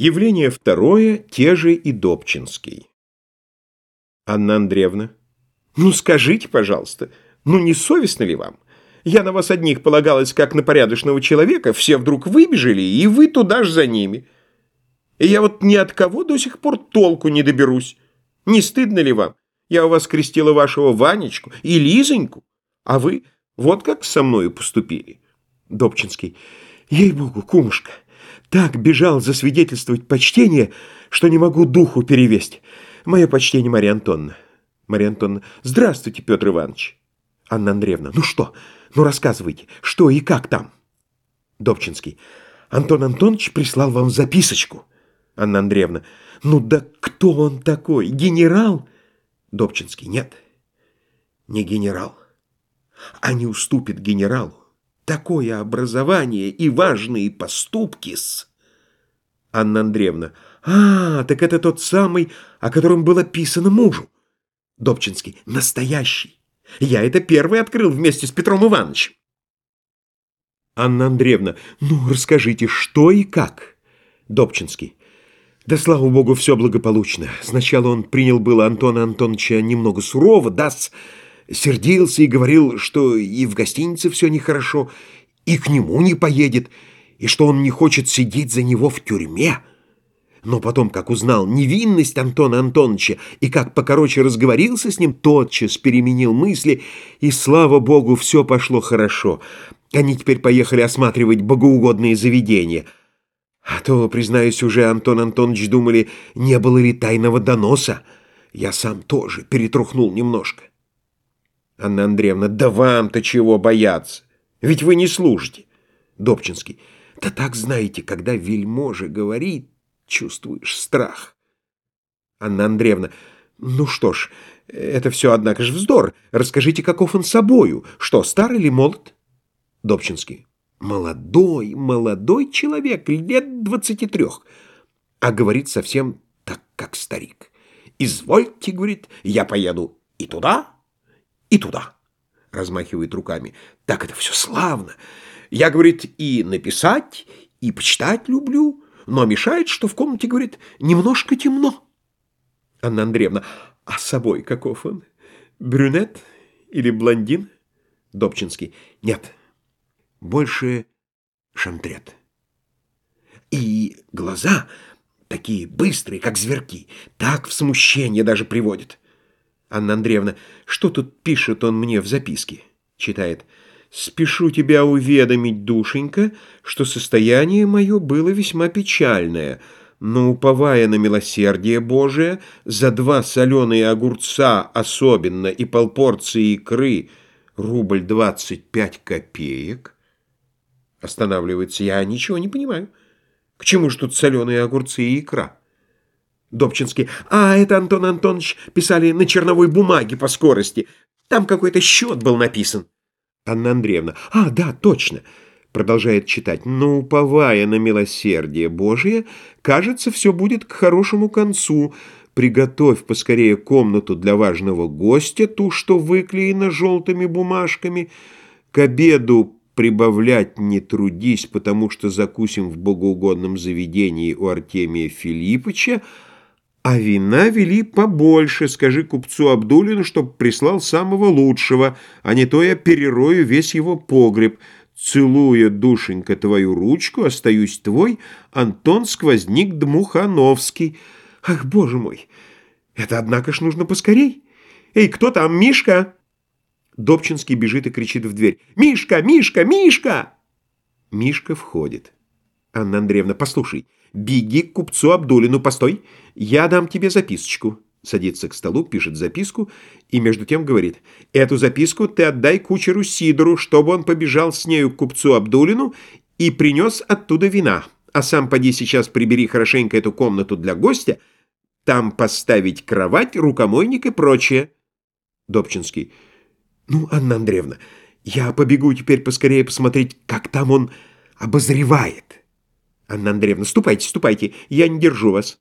Явление второе, те же и Добчинский. Анна Андреевна. Ну, скажите, пожалуйста, ну не совестно ли вам? Я на вас одних полагалась, как на порядочного человека, все вдруг выбежали, и вы туда же за ними. И я вот ни от кого до сих пор толку не доберусь. Не стыдно ли вам? Я у вас крестила вашего Ванечку и Лизоньку, а вы вот как со мною поступили. Добчинский. Ей-богу, кумушка, так бежал засвидетельствовать почтение, что не могу духу перевесть. Мое почтение, Марья Антонна. Марья Антонна. Здравствуйте, Петр Иванович. Анна Андреевна. Ну что? Ну рассказывайте, что и как там? Добчинский. Антон Антонович прислал вам записочку. Анна Андреевна. Ну да кто он такой? Генерал? Добчинский. Нет, не генерал. А не уступит генералу такое образование и важные поступки-с. Анна Андреевна. А, так это тот самый, о котором было писано мужу. Добчинский. Настоящий. Я это первый открыл вместе с Петром Ивановичем. Анна Андреевна. Ну, расскажите, что и как? Добчинский. Да, слава богу, все благополучно. Сначала он принял было Антона Антоновича немного сурово, да, с сердился и говорил, что и в гостинице все нехорошо, и к нему не поедет, и что он не хочет сидеть за него в тюрьме. Но потом, как узнал невинность Антона Антоновича и как покороче разговорился с ним, тотчас переменил мысли, и, слава богу, все пошло хорошо. Они теперь поехали осматривать богоугодные заведения. А то, признаюсь, уже Антон Антонович думали, не было ли тайного доноса. Я сам тоже перетрухнул немножко. Анна Андреевна, да вам-то чего бояться? Ведь вы не служите. Добчинский, да так знаете, когда вельможа говорит, чувствуешь страх. Анна Андреевна, ну что ж, это все, однако же, вздор. Расскажите, каков он собою. Что, старый или молод? Добчинский, молодой, молодой человек, лет двадцати трех. А говорит совсем так, как старик. Извольте, говорит, я поеду и туда, и туда. Размахивает руками. Так это все славно. Я, говорит, и написать, и почитать люблю, но мешает, что в комнате, говорит, немножко темно. Анна Андреевна, а с собой каков он? Брюнет или блондин? Добчинский, нет, больше шантрет. И глаза такие быстрые, как зверки, так в смущение даже приводят. Анна Андреевна, что тут пишет он мне в записке? Читает. «Спешу тебя уведомить, душенька, что состояние мое было весьма печальное, но, уповая на милосердие Божие, за два соленые огурца особенно и полпорции икры рубль двадцать пять копеек...» Останавливается я, ничего не понимаю. К чему же тут соленые огурцы и икра? Добчинский. А, это, Антон Антонович, писали на черновой бумаге по скорости. Там какой-то счет был написан. Анна Андреевна. А, да, точно. Продолжает читать. Но, уповая на милосердие Божие, кажется, все будет к хорошему концу. Приготовь поскорее комнату для важного гостя, ту, что выклеена желтыми бумажками. К обеду прибавлять не трудись, потому что закусим в богоугодном заведении у Артемия Филиппыча, а вина вели побольше, скажи купцу Абдулину, чтоб прислал самого лучшего, а не то я перерою весь его погреб. Целуя, душенька, твою ручку, остаюсь твой, Антон Сквозник Дмухановский. Ах, боже мой, это, однако ж, нужно поскорей. Эй, кто там, Мишка? Добчинский бежит и кричит в дверь. «Мишка! Мишка! Мишка!» Мишка входит. Анна Андреевна, послушай, «Беги к купцу Абдулину, постой, я дам тебе записочку». Садится к столу, пишет записку и между тем говорит, «Эту записку ты отдай кучеру Сидору, чтобы он побежал с нею к купцу Абдулину и принес оттуда вина, а сам поди сейчас прибери хорошенько эту комнату для гостя, там поставить кровать, рукомойник и прочее». Добчинский, «Ну, Анна Андреевна, я побегу теперь поскорее посмотреть, как там он обозревает». Анна Андреевна, ступайте, ступайте, я не держу вас.